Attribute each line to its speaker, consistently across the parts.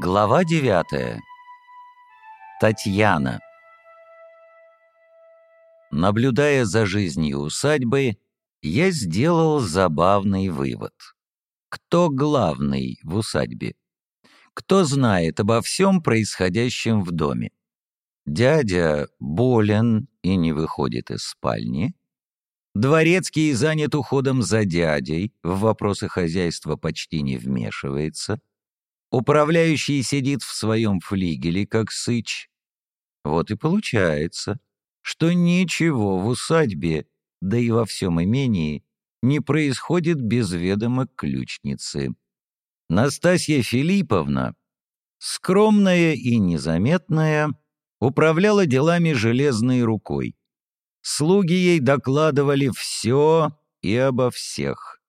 Speaker 1: Глава девятая. Татьяна. Наблюдая за жизнью усадьбы, я сделал забавный вывод. Кто главный в усадьбе? Кто знает обо всем происходящем в доме? Дядя болен и не выходит из спальни. Дворецкий занят уходом за дядей, в вопросы хозяйства почти не вмешивается. Управляющий сидит в своем флигеле, как сыч. Вот и получается, что ничего в усадьбе, да и во всем имении, не происходит без ведома ключницы. Настасья Филипповна, скромная и незаметная, управляла делами железной рукой. Слуги ей докладывали все и обо всех.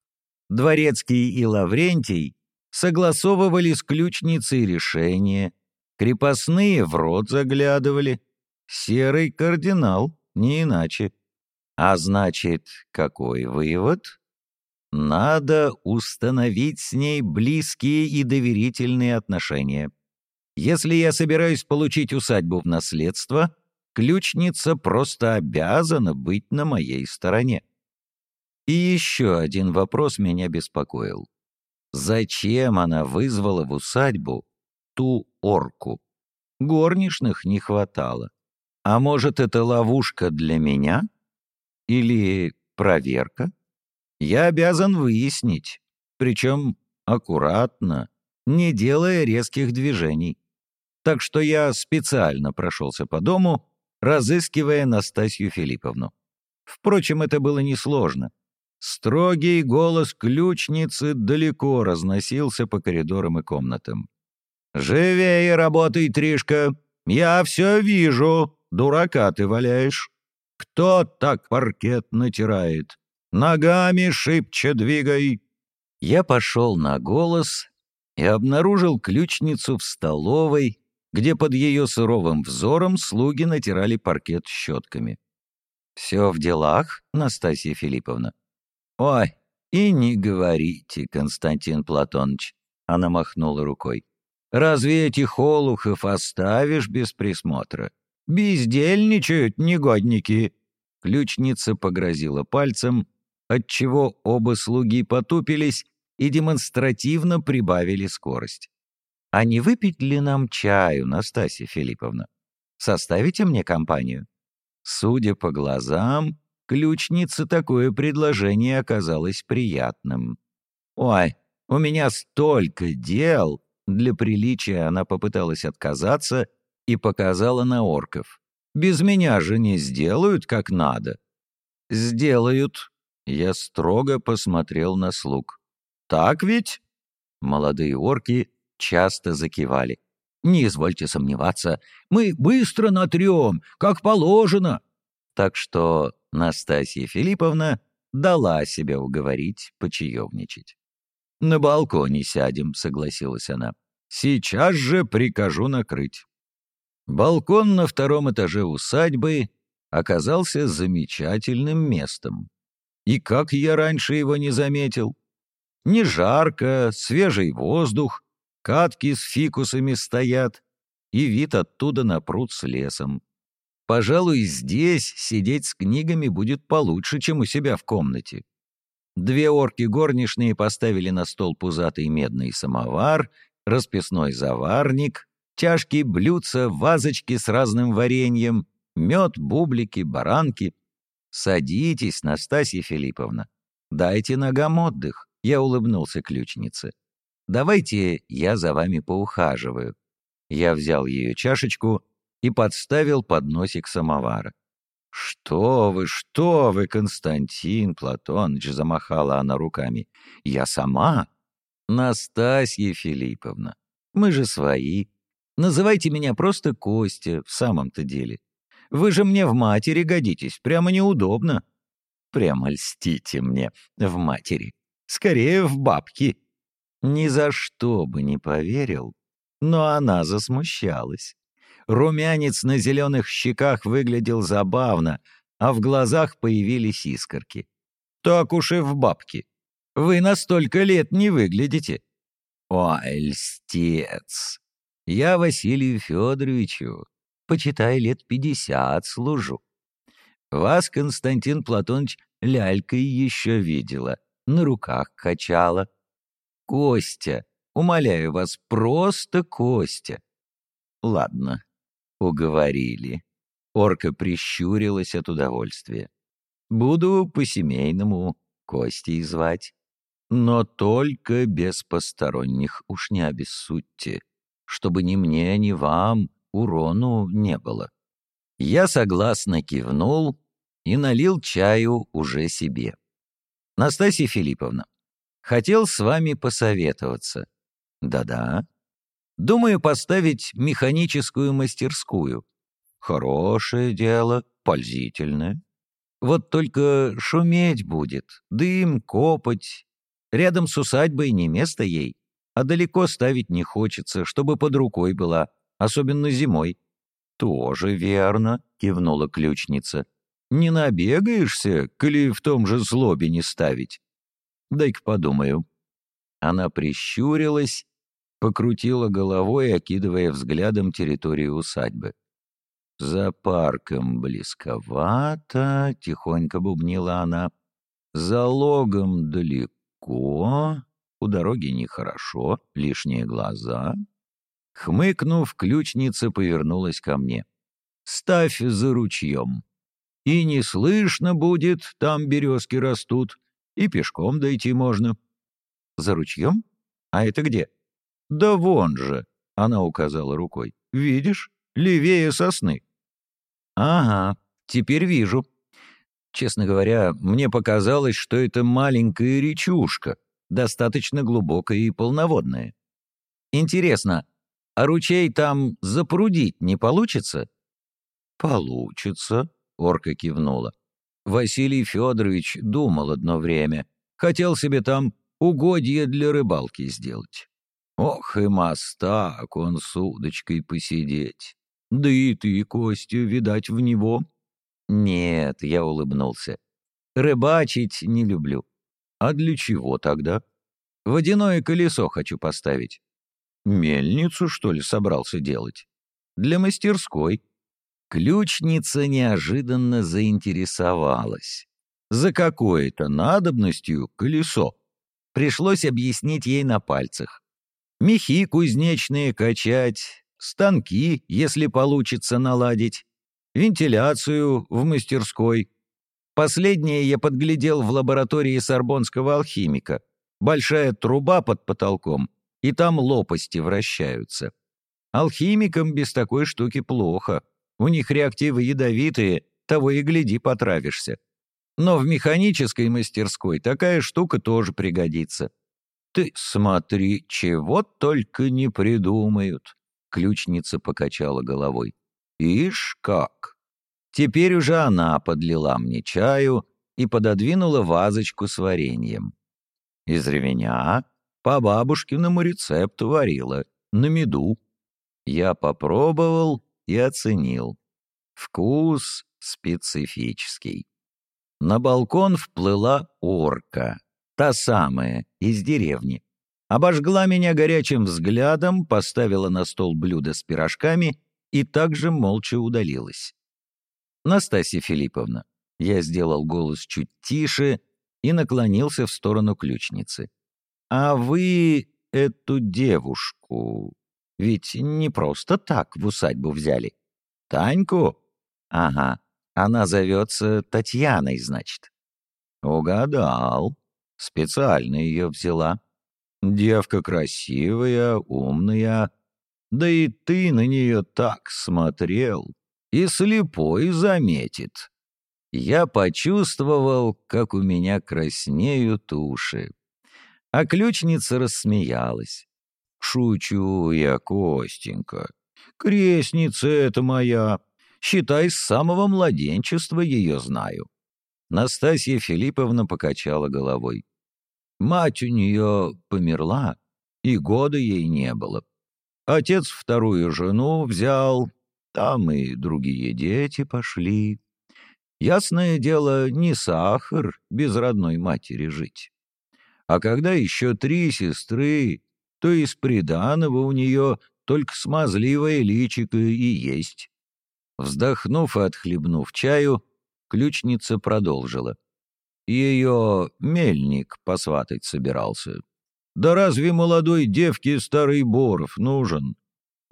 Speaker 1: Дворецкий и Лаврентий согласовывали с ключницей решения, крепостные в рот заглядывали, серый кардинал, не иначе. А значит, какой вывод? Надо установить с ней близкие и доверительные отношения. Если я собираюсь получить усадьбу в наследство, ключница просто обязана быть на моей стороне. И еще один вопрос меня беспокоил. Зачем она вызвала в усадьбу ту орку? Горничных не хватало. А может, это ловушка для меня? Или проверка? Я обязан выяснить, причем аккуратно, не делая резких движений. Так что я специально прошелся по дому, разыскивая Настасью Филипповну. Впрочем, это было несложно. Строгий голос ключницы далеко разносился по коридорам и комнатам. «Живее работай, Тришка! Я все вижу! Дурака ты валяешь! Кто так паркет натирает? Ногами шибче двигай!» Я пошел на голос и обнаружил ключницу в столовой, где под ее суровым взором слуги натирали паркет щетками. «Все в делах, Настасья Филипповна?» «Ой, и не говорите, Константин Платоныч», — она махнула рукой. «Разве этих олухов оставишь без присмотра? Бездельничают негодники!» Ключница погрозила пальцем, отчего оба слуги потупились и демонстративно прибавили скорость. «А не выпить ли нам чаю, Настасья Филипповна? Составите мне компанию?» Судя по глазам, Ключнице такое предложение оказалось приятным. «Ой, у меня столько дел!» Для приличия она попыталась отказаться и показала на орков. «Без меня же не сделают, как надо». «Сделают». Я строго посмотрел на слуг. «Так ведь?» Молодые орки часто закивали. «Не извольте сомневаться, мы быстро натрем, как положено». Так что Настасья Филипповна дала себя уговорить почаевничать. «На балконе сядем», — согласилась она. «Сейчас же прикажу накрыть». Балкон на втором этаже усадьбы оказался замечательным местом. И как я раньше его не заметил? Не жарко, свежий воздух, катки с фикусами стоят, и вид оттуда на пруд с лесом. Пожалуй, здесь сидеть с книгами будет получше, чем у себя в комнате. Две орки горничные поставили на стол пузатый медный самовар, расписной заварник, тяжкие блюдца, вазочки с разным вареньем, мед, бублики, баранки. «Садитесь, Настасья Филипповна. Дайте ногам отдых», — я улыбнулся ключнице. «Давайте я за вами поухаживаю». Я взял ее чашечку и подставил подносик самовара. «Что вы, что вы, Константин Платоныч!» — замахала она руками. «Я сама? Настасья Филипповна, мы же свои. Называйте меня просто Костя, в самом-то деле. Вы же мне в матери годитесь, прямо неудобно». «Прямо льстите мне в матери. Скорее, в бабки». Ни за что бы не поверил, но она засмущалась. Румянец на зеленых щеках выглядел забавно, а в глазах появились искорки. «Так уж и в бабке. Вы на столько лет не выглядите». «Ой, льстец! Я Василию Федоровичу, почитай, лет пятьдесят служу. Вас, Константин Платонович, лялькой еще видела, на руках качала. Костя, умоляю вас, просто Костя. Ладно, уговорили. Орка прищурилась от удовольствия. Буду по-семейному Костей звать. Но только без посторонних, уж не обессудьте, чтобы ни мне, ни вам урону не было. Я согласно кивнул и налил чаю уже себе. Настасья Филипповна, хотел с вами посоветоваться. Да-да. Думаю поставить механическую мастерскую. Хорошее дело, пользительное. Вот только шуметь будет, дым, копоть. Рядом с усадьбой не место ей, а далеко ставить не хочется, чтобы под рукой была, особенно зимой. «Тоже верно», — кивнула ключница. «Не набегаешься, коли в том же злобе не ставить?» «Дай-ка подумаю». Она прищурилась, покрутила головой, окидывая взглядом территорию усадьбы. «За парком близковато», — тихонько бубнила она. «За логом далеко, у дороги нехорошо, лишние глаза». Хмыкнув, ключница повернулась ко мне. «Ставь за ручьем. И не слышно будет, там березки растут, и пешком дойти можно». «За ручьем? А это где?» «Да вон же!» — она указала рукой. «Видишь? Левее сосны». «Ага, теперь вижу. Честно говоря, мне показалось, что это маленькая речушка, достаточно глубокая и полноводная. Интересно, а ручей там запрудить не получится?» «Получится», — орка кивнула. Василий Федорович думал одно время. Хотел себе там угодье для рыбалки сделать. Ох и мастак он с удочкой посидеть. Да и ты, Костя, видать, в него? Нет, я улыбнулся. Рыбачить не люблю. А для чего тогда? Водяное колесо хочу поставить. Мельницу, что ли, собрался делать? Для мастерской. Ключница неожиданно заинтересовалась. За какой-то надобностью колесо. Пришлось объяснить ей на пальцах. Мехи кузнечные качать, станки, если получится наладить, вентиляцию в мастерской. Последнее я подглядел в лаборатории сорбонского алхимика. Большая труба под потолком, и там лопасти вращаются. Алхимикам без такой штуки плохо. У них реактивы ядовитые, того и гляди, потравишься. Но в механической мастерской такая штука тоже пригодится. Ты смотри, чего только не придумают. Ключница покачала головой. «Ишь как!» Теперь уже она подлила мне чаю и пододвинула вазочку с вареньем. Из ревеня по бабушкиному рецепту варила, на меду. Я попробовал и оценил. Вкус специфический. На балкон вплыла орка, та самая, из деревни обожгла меня горячим взглядом, поставила на стол блюдо с пирожками и также молча удалилась. «Настасья Филипповна», я сделал голос чуть тише и наклонился в сторону ключницы. «А вы эту девушку ведь не просто так в усадьбу взяли. Таньку? Ага, она зовется Татьяной, значит». «Угадал. Специально ее взяла. Девка красивая, умная. Да и ты на нее так смотрел. И слепой заметит. Я почувствовал, как у меня краснеют уши. А ключница рассмеялась. «Шучу я, Костенька. Крестница это моя. Считай, с самого младенчества ее знаю». Настасья Филипповна покачала головой. Мать у нее померла, и года ей не было. Отец вторую жену взял, там и другие дети пошли. Ясное дело, не сахар без родной матери жить. А когда еще три сестры, то из приданого у нее только смазливое личико и есть. Вздохнув и отхлебнув чаю, ключница продолжила. Ее мельник посватать собирался. Да разве молодой девке старый Боров нужен?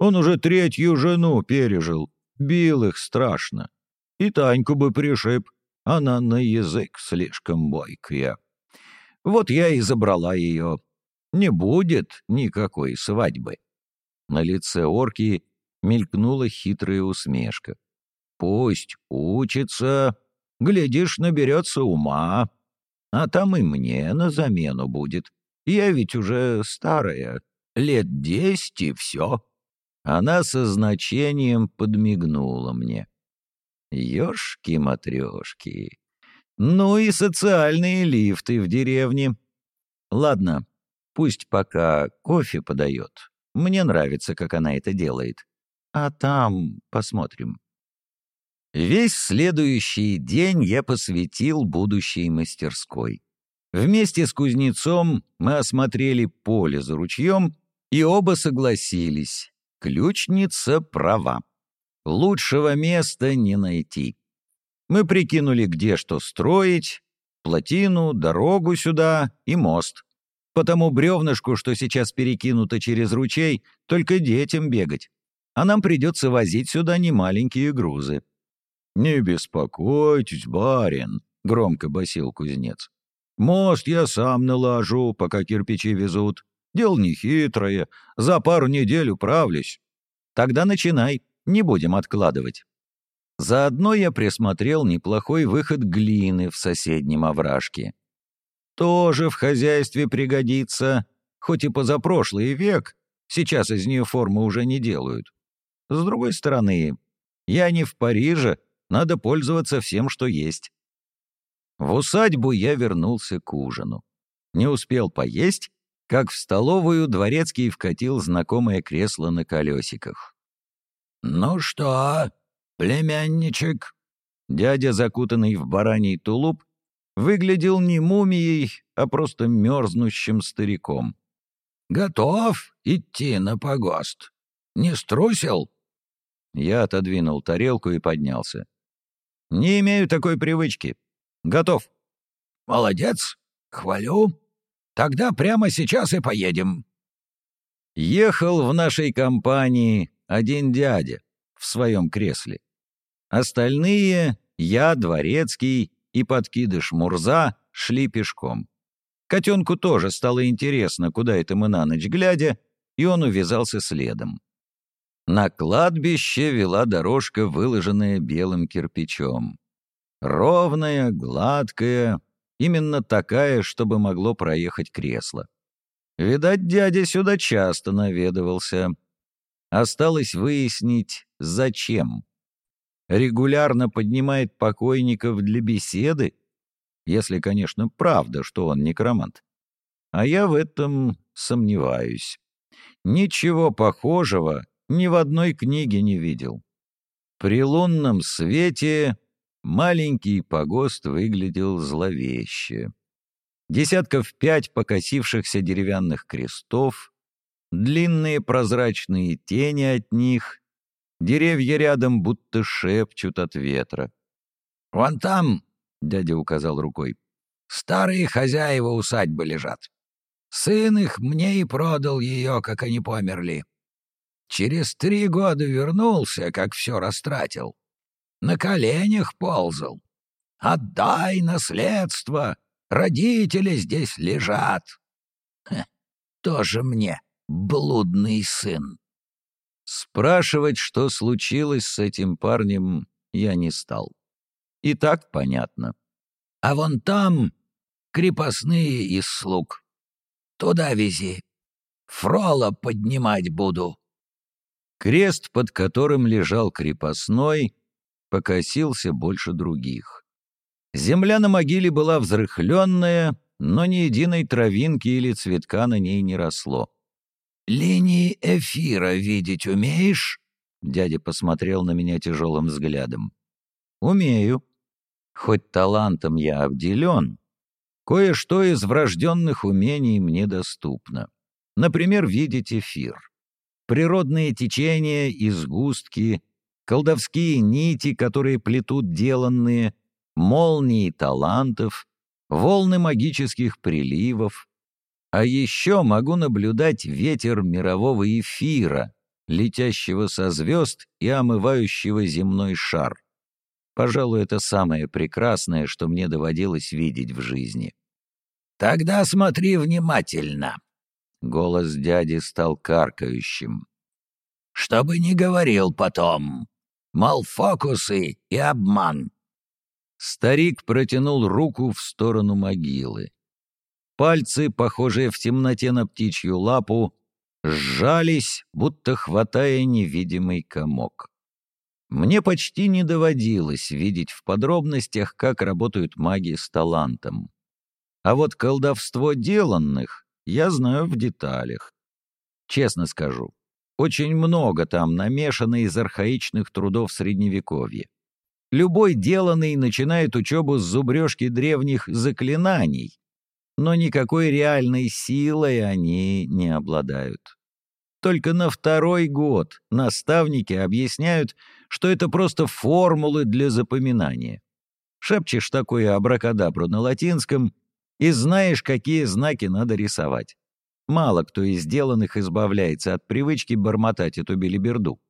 Speaker 1: Он уже третью жену пережил, бил их страшно. И Таньку бы пришиб, она на язык слишком бойкая. Вот я и забрала ее. Не будет никакой свадьбы. На лице орки мелькнула хитрая усмешка. Пусть учится, глядишь, наберется ума, а там и мне на замену будет. Я ведь уже старая, лет десять и все. Она со значением подмигнула мне. Ёшки-матрёшки. Ну и социальные лифты в деревне. Ладно, пусть пока кофе подает. Мне нравится, как она это делает. А там посмотрим. Весь следующий день я посвятил будущей мастерской. Вместе с кузнецом мы осмотрели поле за ручьем и оба согласились. Ключница права. Лучшего места не найти. Мы прикинули, где что строить, плотину, дорогу сюда и мост. По тому бревнышку, что сейчас перекинуто через ручей, только детям бегать. А нам придется возить сюда немаленькие грузы. «Не беспокойтесь, барин», — громко басил кузнец. Мост я сам наложу, пока кирпичи везут. Дело нехитрое, за пару недель управлюсь. Тогда начинай, не будем откладывать. Заодно я присмотрел неплохой выход глины в соседнем овражке. Тоже в хозяйстве пригодится, хоть и позапрошлый век, сейчас из нее формы уже не делают. С другой стороны, я не в Париже, надо пользоваться всем, что есть. В усадьбу я вернулся к ужину. Не успел поесть, как в столовую дворецкий вкатил знакомое кресло на колесиках. «Ну что, племянничек?» Дядя, закутанный в бараний тулуп, выглядел не мумией, а просто мерзнущим стариком. «Готов идти на погост? Не струсил?» Я отодвинул тарелку и поднялся. «Не имею такой привычки. Готов. Молодец. Хвалю. Тогда прямо сейчас и поедем. Ехал в нашей компании один дядя в своем кресле. Остальные, я, Дворецкий и подкидыш Мурза, шли пешком. Котенку тоже стало интересно, куда это мы на ночь глядя, и он увязался следом. На кладбище вела дорожка, выложенная белым кирпичом. Ровная, гладкая, именно такая, чтобы могло проехать кресло. Видать, дядя сюда часто наведывался. Осталось выяснить, зачем. Регулярно поднимает покойников для беседы, если, конечно, правда, что он некромант. А я в этом сомневаюсь. Ничего похожего ни в одной книге не видел. При лунном свете маленький погост выглядел зловеще. Десятков пять покосившихся деревянных крестов, длинные прозрачные тени от них, деревья рядом будто шепчут от ветра. «Вон там», — дядя указал рукой, — «старые хозяева усадьбы лежат. Сын их мне и продал ее, как они померли. Через три года вернулся, как все растратил на коленях ползал. «Отдай наследство! Родители здесь лежат!» Хе, «Тоже мне блудный сын!» Спрашивать, что случилось с этим парнем, я не стал. И так понятно. «А вон там крепостные из слуг. Туда вези. Фрола поднимать буду». Крест, под которым лежал крепостной, покосился больше других. Земля на могиле была взрыхленная, но ни единой травинки или цветка на ней не росло. «Линии эфира видеть умеешь?» Дядя посмотрел на меня тяжелым взглядом. «Умею. Хоть талантом я обделен, кое-что из врожденных умений мне доступно. Например, видеть эфир. Природные течения и сгустки, колдовские нити, которые плетут деланные, молнии талантов, волны магических приливов. А еще могу наблюдать ветер мирового эфира, летящего со звезд и омывающего земной шар. Пожалуй, это самое прекрасное, что мне доводилось видеть в жизни.
Speaker 2: «Тогда смотри внимательно»,
Speaker 1: Голос дяди стал каркающим.
Speaker 2: «Чтобы не говорил потом. Мол, фокусы и обман».
Speaker 1: Старик протянул руку в сторону могилы. Пальцы, похожие в темноте на птичью лапу, сжались, будто хватая невидимый комок. Мне почти не доводилось видеть в подробностях, как работают маги с талантом. А вот колдовство деланных я знаю в деталях. Честно скажу, очень много там намешано из архаичных трудов Средневековья. Любой деланный начинает учебу с зубрежки древних заклинаний, но никакой реальной силой они не обладают. Только на второй год наставники объясняют, что это просто формулы для запоминания. Шепчешь такое абракадабру на латинском, и знаешь, какие знаки надо рисовать. Мало кто из сделанных избавляется от привычки бормотать эту белиберду,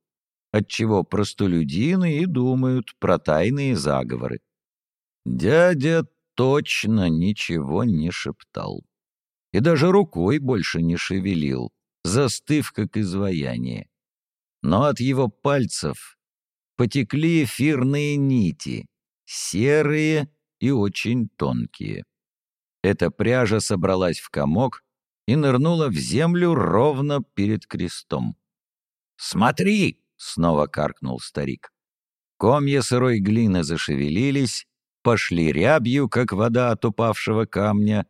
Speaker 1: отчего простолюдины и думают про тайные заговоры. Дядя точно ничего не шептал. И даже рукой больше не шевелил, застыв как изваяние. Но от его пальцев потекли эфирные нити, серые и очень тонкие. Эта пряжа собралась в комок и нырнула в землю ровно перед крестом.
Speaker 2: «Смотри!»
Speaker 1: — снова каркнул старик. Комья сырой глины зашевелились, пошли рябью, как вода от упавшего камня,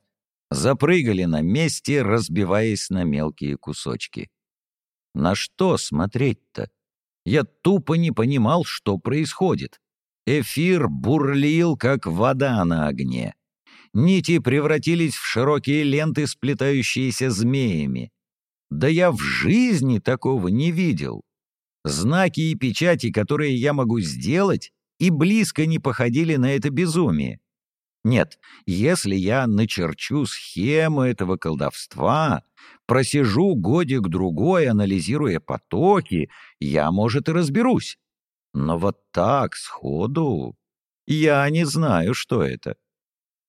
Speaker 1: запрыгали на месте, разбиваясь на мелкие кусочки. На что смотреть-то? Я тупо не понимал, что происходит. Эфир бурлил, как вода на огне нити превратились в широкие ленты, сплетающиеся змеями. Да я в жизни такого не видел. Знаки и печати, которые я могу сделать, и близко не походили на это безумие. Нет, если я начерчу схему этого колдовства, просижу годик-другой, анализируя потоки, я, может, и разберусь. Но вот так, сходу, я не знаю, что это.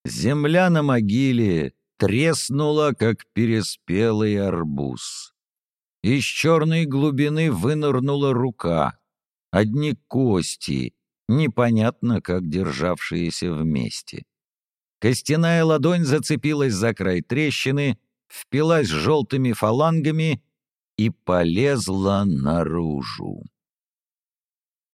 Speaker 1: Земля на могиле треснула, как переспелый арбуз. Из черной глубины вынырнула рука. Одни кости, непонятно как державшиеся вместе. Костяная ладонь зацепилась за край трещины, впилась желтыми фалангами и полезла наружу.